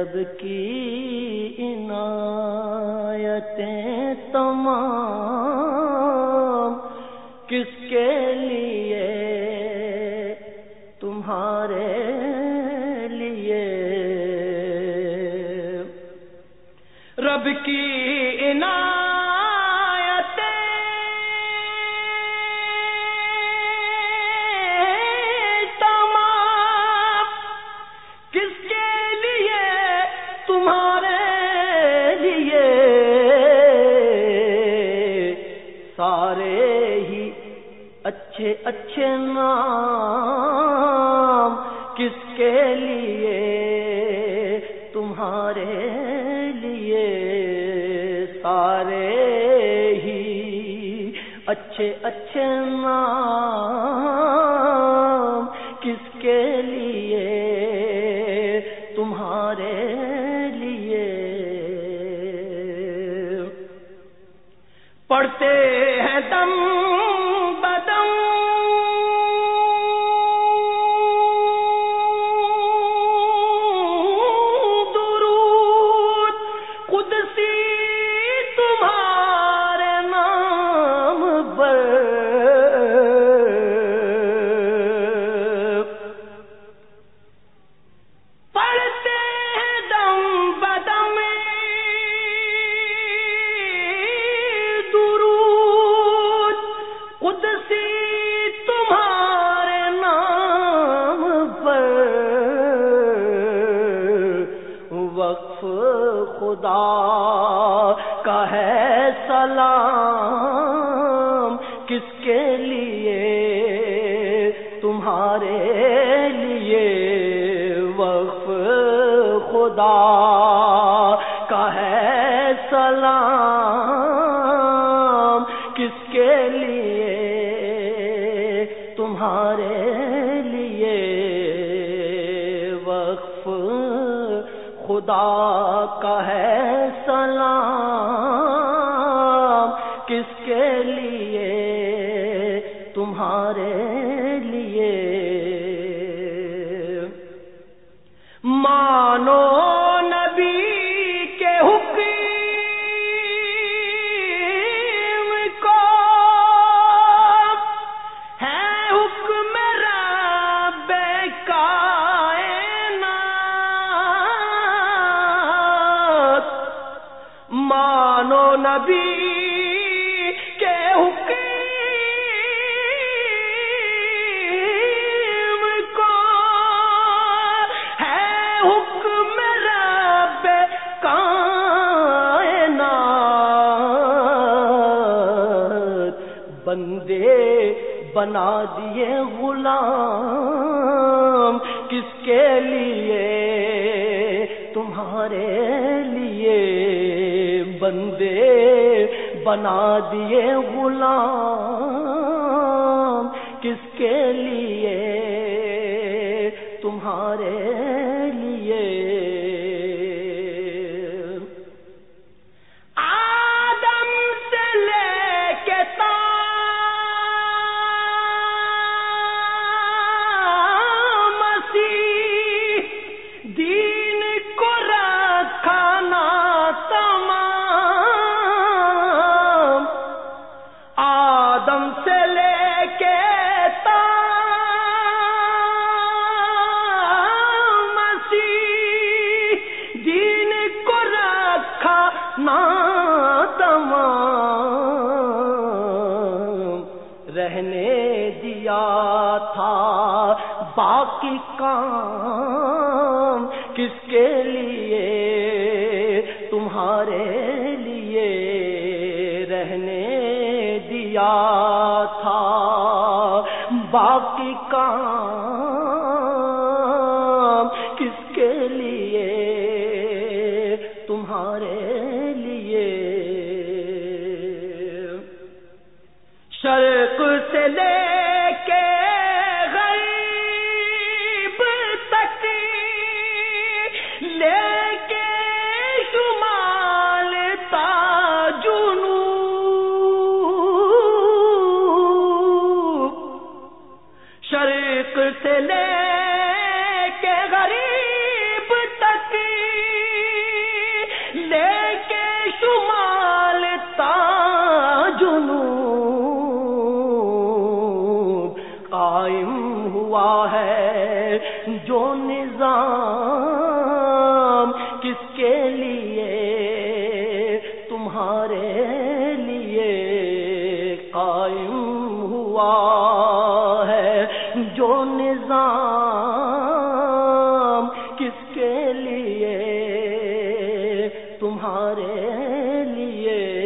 رب کی عنایتیں تمام کس کے لیے؟ تمہارے لیے۔ رب کی تمہارے لیے سارے ہی اچھے اچھے نام کس کے لیے؟ تمہارے لیے سارے ہی اچھے اچھے نام کس کے لیے؟ تمہارے وقف خدا کا ہے سلام کس کے لیے؟ تمہارے لیے وقف خدا کا ہے سلام خدا کا ہے سلام کس کے لیے نبی کے حکم کو ہے حکم رب کائنات۔ بندے بنا دیے غلام۔ کس کے لیے؟ تمہارے لیے۔ بندے بنا دیے غلام کس کے لیے؟ تمہارے رہنے دیا تھا باقی کام کس کے لیے؟ تمہارے لیے رہنے دیا لیے تمہارے لیے قائم ہوا ہے۔ جو نظام کس کے لیے؟ تمہارے لیے۔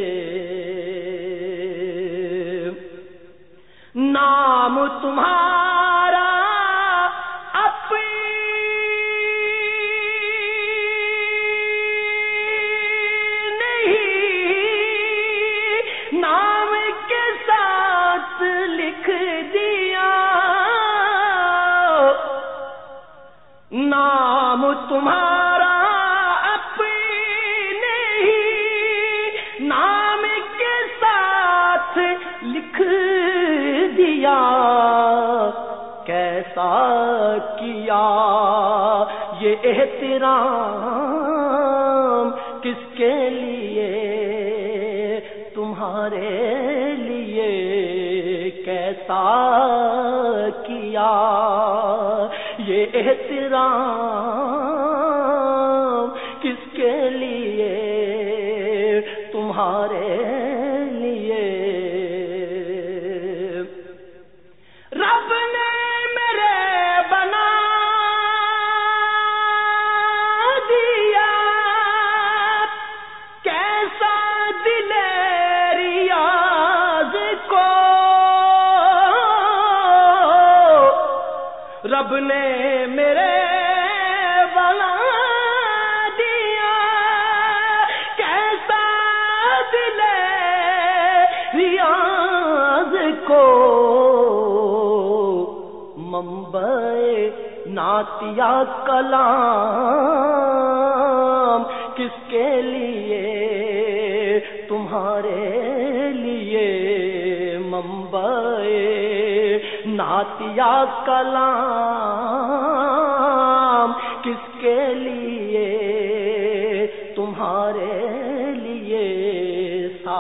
نام تمہارے تمہارا اپنے ہی نام کے ساتھ لکھ دیا۔ کیسا کیا یہ احترام کس کے لیے؟ تمہارے لیے۔ کیسا کیا یہ احترام تمہارے ریاض کو ممبئی ناتیا کلام کس کے لیے؟ تمہارے لیے ممبئی ناتیا کلام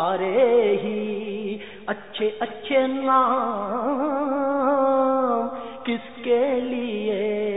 سارے ہی اچھے اچھے نام کس کے لیے